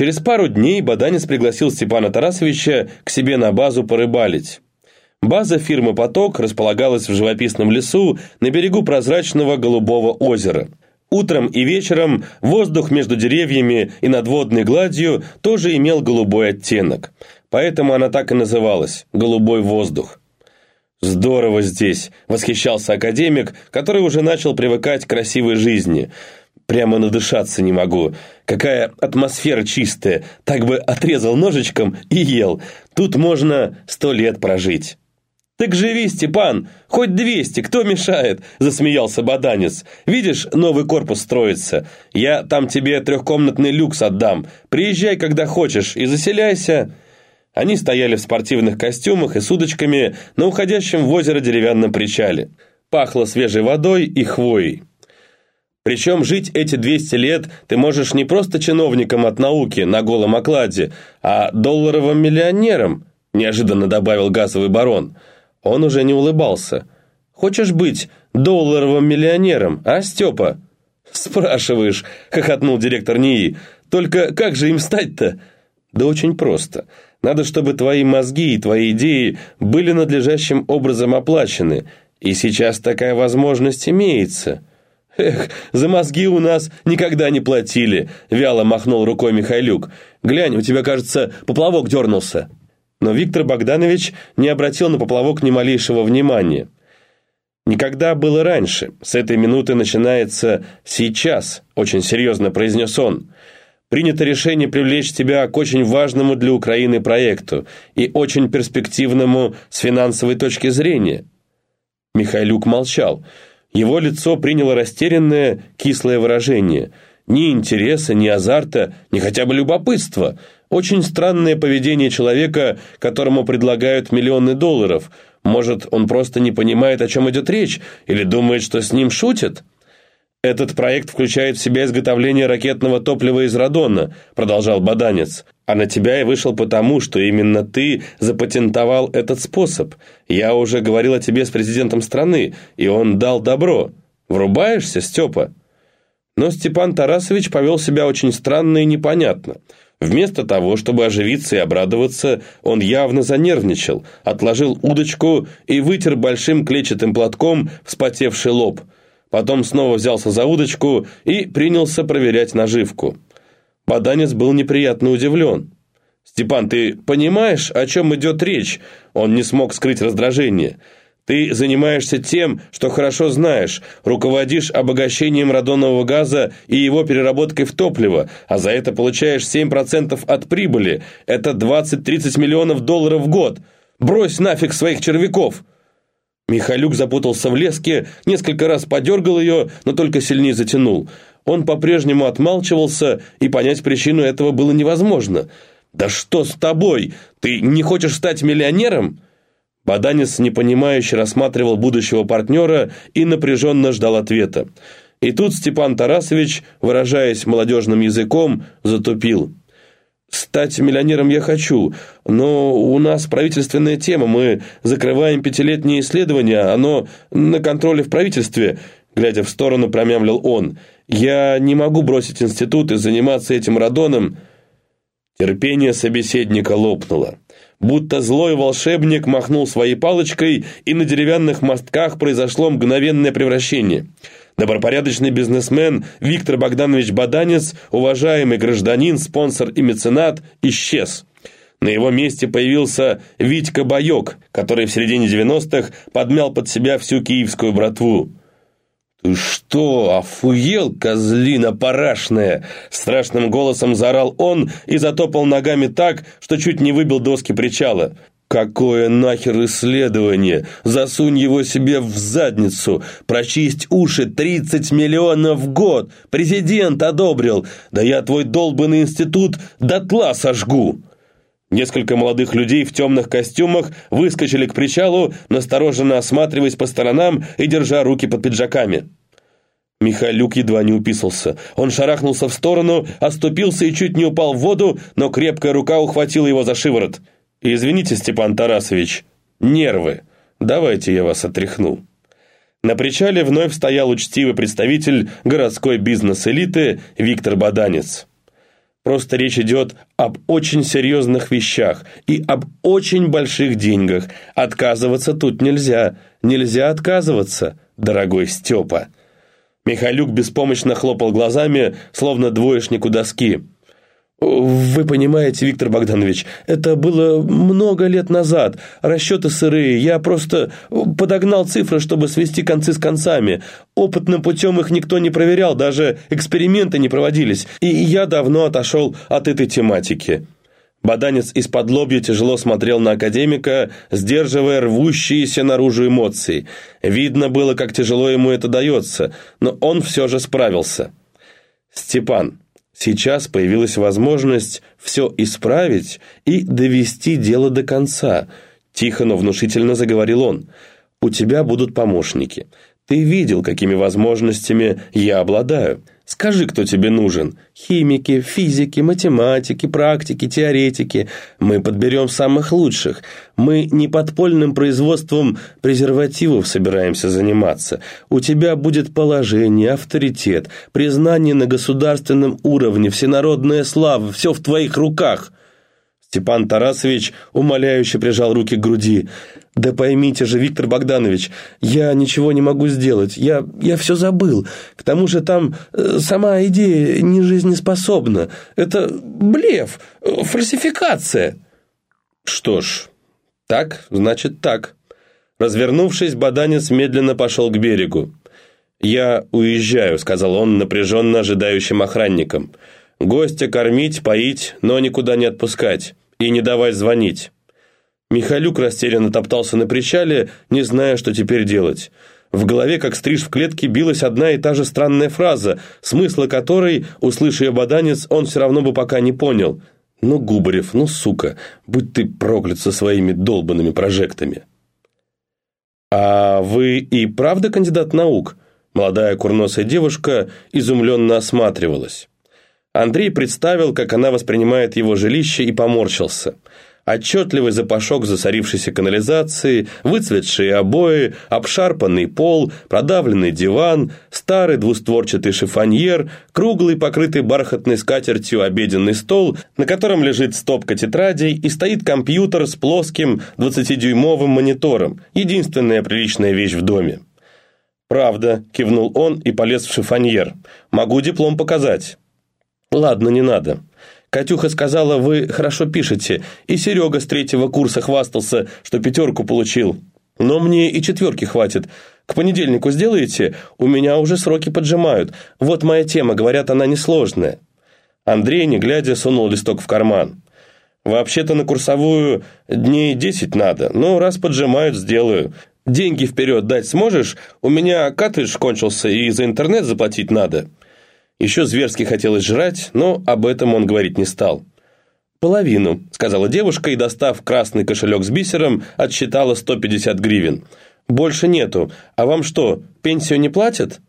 Через пару дней Баданец пригласил Степана Тарасовича к себе на базу порыбалить. База фирмы «Поток» располагалась в живописном лесу на берегу прозрачного голубого озера. Утром и вечером воздух между деревьями и над водной гладью тоже имел голубой оттенок. Поэтому она так и называлась «Голубой воздух». «Здорово здесь!» – восхищался академик, который уже начал привыкать к красивой жизни – Прямо надышаться не могу. Какая атмосфера чистая. Так бы отрезал ножичком и ел. Тут можно сто лет прожить». «Так живи, Степан, хоть двести, кто мешает?» – засмеялся Баданец. «Видишь, новый корпус строится. Я там тебе трехкомнатный люкс отдам. Приезжай, когда хочешь, и заселяйся». Они стояли в спортивных костюмах и с удочками на уходящем в озеро деревянном причале. Пахло свежей водой и хвоей. Причем жить эти 200 лет ты можешь не просто чиновником от науки на голом окладе, а долларовым миллионером, неожиданно добавил газовый барон. Он уже не улыбался. «Хочешь быть долларовым миллионером, а, Степа?» «Спрашиваешь», — хохотнул директор НИИ. «Только как же им стать-то?» «Да очень просто. Надо, чтобы твои мозги и твои идеи были надлежащим образом оплачены. И сейчас такая возможность имеется». «Эх, за мозги у нас никогда не платили», — вяло махнул рукой Михайлюк. «Глянь, у тебя, кажется, поплавок дернулся». Но Виктор Богданович не обратил на поплавок ни малейшего внимания. «Никогда было раньше. С этой минуты начинается сейчас», — очень серьезно произнес он. «Принято решение привлечь тебя к очень важному для Украины проекту и очень перспективному с финансовой точки зрения». Михайлюк молчал. Его лицо приняло растерянное, кислое выражение. Ни интереса, ни азарта, ни хотя бы любопытства. Очень странное поведение человека, которому предлагают миллионы долларов. Может, он просто не понимает, о чем идет речь, или думает, что с ним шутят? «Этот проект включает в себя изготовление ракетного топлива из радона», продолжал Баданец. «А на тебя я вышел потому, что именно ты запатентовал этот способ. Я уже говорил о тебе с президентом страны, и он дал добро. Врубаешься, Степа?» Но Степан Тарасович повел себя очень странно и непонятно. Вместо того, чтобы оживиться и обрадоваться, он явно занервничал, отложил удочку и вытер большим клетчатым платком вспотевший лоб – Потом снова взялся за удочку и принялся проверять наживку. Баданец был неприятно удивлен. «Степан, ты понимаешь, о чем идет речь?» Он не смог скрыть раздражение. «Ты занимаешься тем, что хорошо знаешь, руководишь обогащением радонового газа и его переработкой в топливо, а за это получаешь 7% от прибыли. Это 20-30 миллионов долларов в год. Брось нафиг своих червяков!» Михалюк запутался в леске, несколько раз подергал ее, но только сильнее затянул. Он по-прежнему отмалчивался, и понять причину этого было невозможно. «Да что с тобой? Ты не хочешь стать миллионером?» Баданец непонимающе рассматривал будущего партнера и напряженно ждал ответа. И тут Степан Тарасович, выражаясь молодежным языком, затупил. Стать миллионером я хочу, но у нас правительственная тема, мы закрываем пятилетнее исследование, оно на контроле в правительстве», глядя в сторону, промямлил он. «Я не могу бросить институт и заниматься этим радоном». Терпение собеседника лопнуло. Будто злой волшебник махнул своей палочкой, и на деревянных мостках произошло мгновенное превращение – Добропорядочный бизнесмен Виктор Богданович Баданец, уважаемый гражданин, спонсор и меценат, исчез. На его месте появился Витька Боек, который в середине 90-х подмял под себя всю киевскую братву. «Ты что, охуел, козлина парашная?» Страшным голосом заорал он и затопал ногами так, что чуть не выбил доски причала. «Какое нахер исследование? Засунь его себе в задницу! Прочисть уши 30 миллионов в год! Президент одобрил! Да я твой долбанный институт дотла сожгу!» Несколько молодых людей в темных костюмах выскочили к причалу, настороженно осматриваясь по сторонам и держа руки под пиджаками. Михалюк едва не уписался. Он шарахнулся в сторону, оступился и чуть не упал в воду, но крепкая рука ухватила его за шиворот. «Извините, Степан Тарасович, нервы. Давайте я вас отряхну». На причале вновь стоял учтивый представитель городской бизнес-элиты Виктор Баданец. Просто речь идет об очень серьезных вещах и об очень больших деньгах. Отказываться тут нельзя. Нельзя отказываться, дорогой Степа». Михайлюк беспомощно хлопал глазами, словно двоечник у доски. «Вы понимаете, Виктор Богданович, это было много лет назад. Расчеты сырые. Я просто подогнал цифры, чтобы свести концы с концами. Опытным путем их никто не проверял, даже эксперименты не проводились. И я давно отошел от этой тематики». Баданец из-под лобья тяжело смотрел на академика, сдерживая рвущиеся наружу эмоции. Видно было, как тяжело ему это дается, но он все же справился. «Степан, Сейчас появилась возможность все исправить и довести дело до конца. Тихо, но внушительно заговорил он. «У тебя будут помощники. Ты видел, какими возможностями я обладаю. Скажи, кто тебе нужен. Химики, физики, математики, практики, теоретики. Мы подберем самых лучших. Мы не подпольным производством презервативов собираемся заниматься. У тебя будет положение, авторитет, признание на государственном уровне, всенародная слава. Все в твоих руках». Степан Тарасович умоляюще прижал руки к груди. «Да поймите же, Виктор Богданович, я ничего не могу сделать, я, я все забыл. К тому же там э, сама идея не жизнеспособна. Это блеф, э, фальсификация». «Что ж, так, значит так». Развернувшись, Баданец медленно пошел к берегу. «Я уезжаю», — сказал он напряженно ожидающим охранникам. «Гостя кормить, поить, но никуда не отпускать и не давать звонить». Михалюк растерянно топтался на причале, не зная, что теперь делать. В голове, как стриж в клетке, билась одна и та же странная фраза, смысла которой, услышав баданец, он все равно бы пока не понял. «Ну, Губарев, ну, сука, будь ты проклят со своими долбанными прожектами!» «А вы и правда кандидат наук?» Молодая курносая девушка изумленно осматривалась. Андрей представил, как она воспринимает его жилище, и поморщился. Отчетливый запашок засорившейся канализации, выцветшие обои, обшарпанный пол, продавленный диван, старый двустворчатый шифоньер, круглый, покрытый бархатной скатертью обеденный стол, на котором лежит стопка тетрадей и стоит компьютер с плоским 20-дюймовым монитором, единственная приличная вещь в доме. «Правда», – кивнул он и полез в шифоньер. «Могу диплом показать». «Ладно, не надо». Катюха сказала, вы хорошо пишете, и Серега с третьего курса хвастался, что пятерку получил. Но мне и четверки хватит. К понедельнику сделаете? У меня уже сроки поджимают. Вот моя тема, говорят, она несложная». Андрей, не глядя, сунул листок в карман. «Вообще-то на курсовую дней десять надо, но раз поджимают, сделаю. Деньги вперед дать сможешь? У меня картридж кончился, и за интернет заплатить надо». Еще зверски хотелось жрать, но об этом он говорить не стал. «Половину», — сказала девушка и, достав красный кошелек с бисером, отсчитала 150 гривен. «Больше нету. А вам что, пенсию не платят?»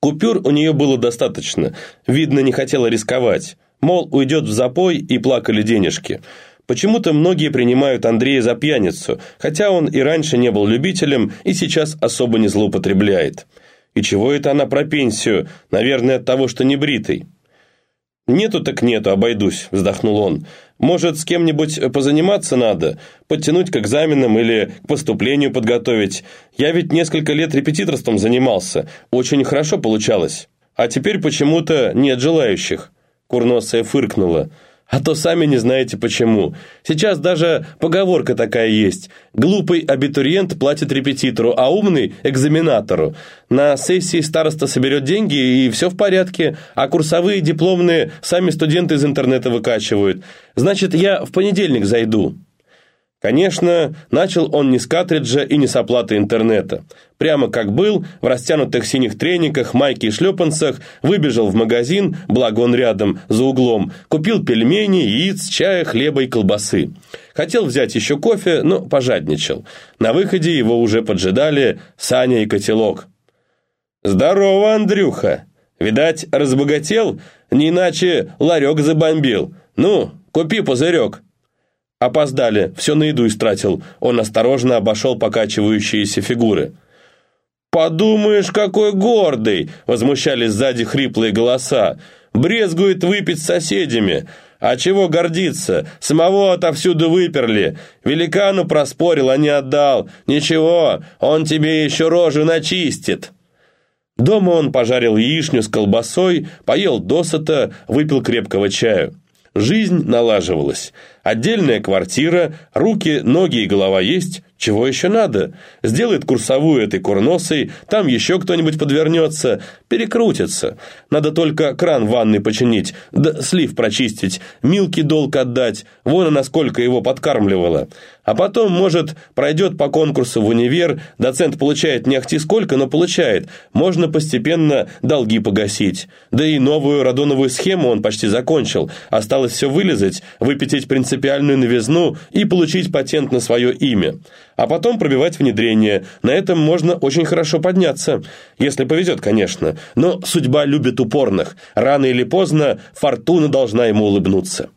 Купюр у нее было достаточно. Видно, не хотела рисковать. Мол, уйдет в запой и плакали денежки. Почему-то многие принимают Андрея за пьяницу, хотя он и раньше не был любителем и сейчас особо не злоупотребляет. И чего это она про пенсию? Наверное, от того, что не бритый. «Нету так нету, обойдусь», – вздохнул он. «Может, с кем-нибудь позаниматься надо? Подтянуть к экзаменам или к поступлению подготовить? Я ведь несколько лет репетиторством занимался. Очень хорошо получалось. А теперь почему-то нет желающих». Курносая фыркнула. А то сами не знаете почему. Сейчас даже поговорка такая есть. Глупый абитуриент платит репетитору, а умный – экзаменатору. На сессии староста соберет деньги, и все в порядке, а курсовые, дипломные сами студенты из интернета выкачивают. Значит, я в понедельник зайду. Конечно, начал он не с картриджа и не с оплаты интернета. Прямо как был, в растянутых синих трениках, майке и шлепанцах, выбежал в магазин, благо он рядом, за углом, купил пельмени, яиц, чая, хлеба и колбасы. Хотел взять еще кофе, но пожадничал. На выходе его уже поджидали Саня и котелок. «Здорово, Андрюха! Видать, разбогател? Не иначе ларек забомбил. Ну, купи пузырек!» «Опоздали, все на еду истратил». Он осторожно обошел покачивающиеся фигуры. «Подумаешь, какой гордый!» – возмущались сзади хриплые голоса. Брезгует выпить с соседями. А чего гордиться? Самого отовсюду выперли. Великану проспорил, а не отдал. Ничего, он тебе еще рожу начистит». Дома он пожарил яичню с колбасой, поел досыта, выпил крепкого чаю. Жизнь налаживалась. Отдельная квартира, руки, ноги и голова есть. Чего еще надо? Сделает курсовую этой курносой, там еще кто-нибудь подвернется, перекрутится. Надо только кран в ванной починить, да слив прочистить, Милке долг отдать, вон она сколько его подкармливала. А потом, может, пройдет по конкурсу в универ, доцент получает не ахти сколько, но получает. Можно постепенно долги погасить. Да и новую радоновую схему он почти закончил. Осталось все вылезать, выпятить принципиальную новизну и получить патент на свое имя а потом пробивать внедрение. На этом можно очень хорошо подняться. Если повезет, конечно. Но судьба любит упорных. Рано или поздно фортуна должна ему улыбнуться.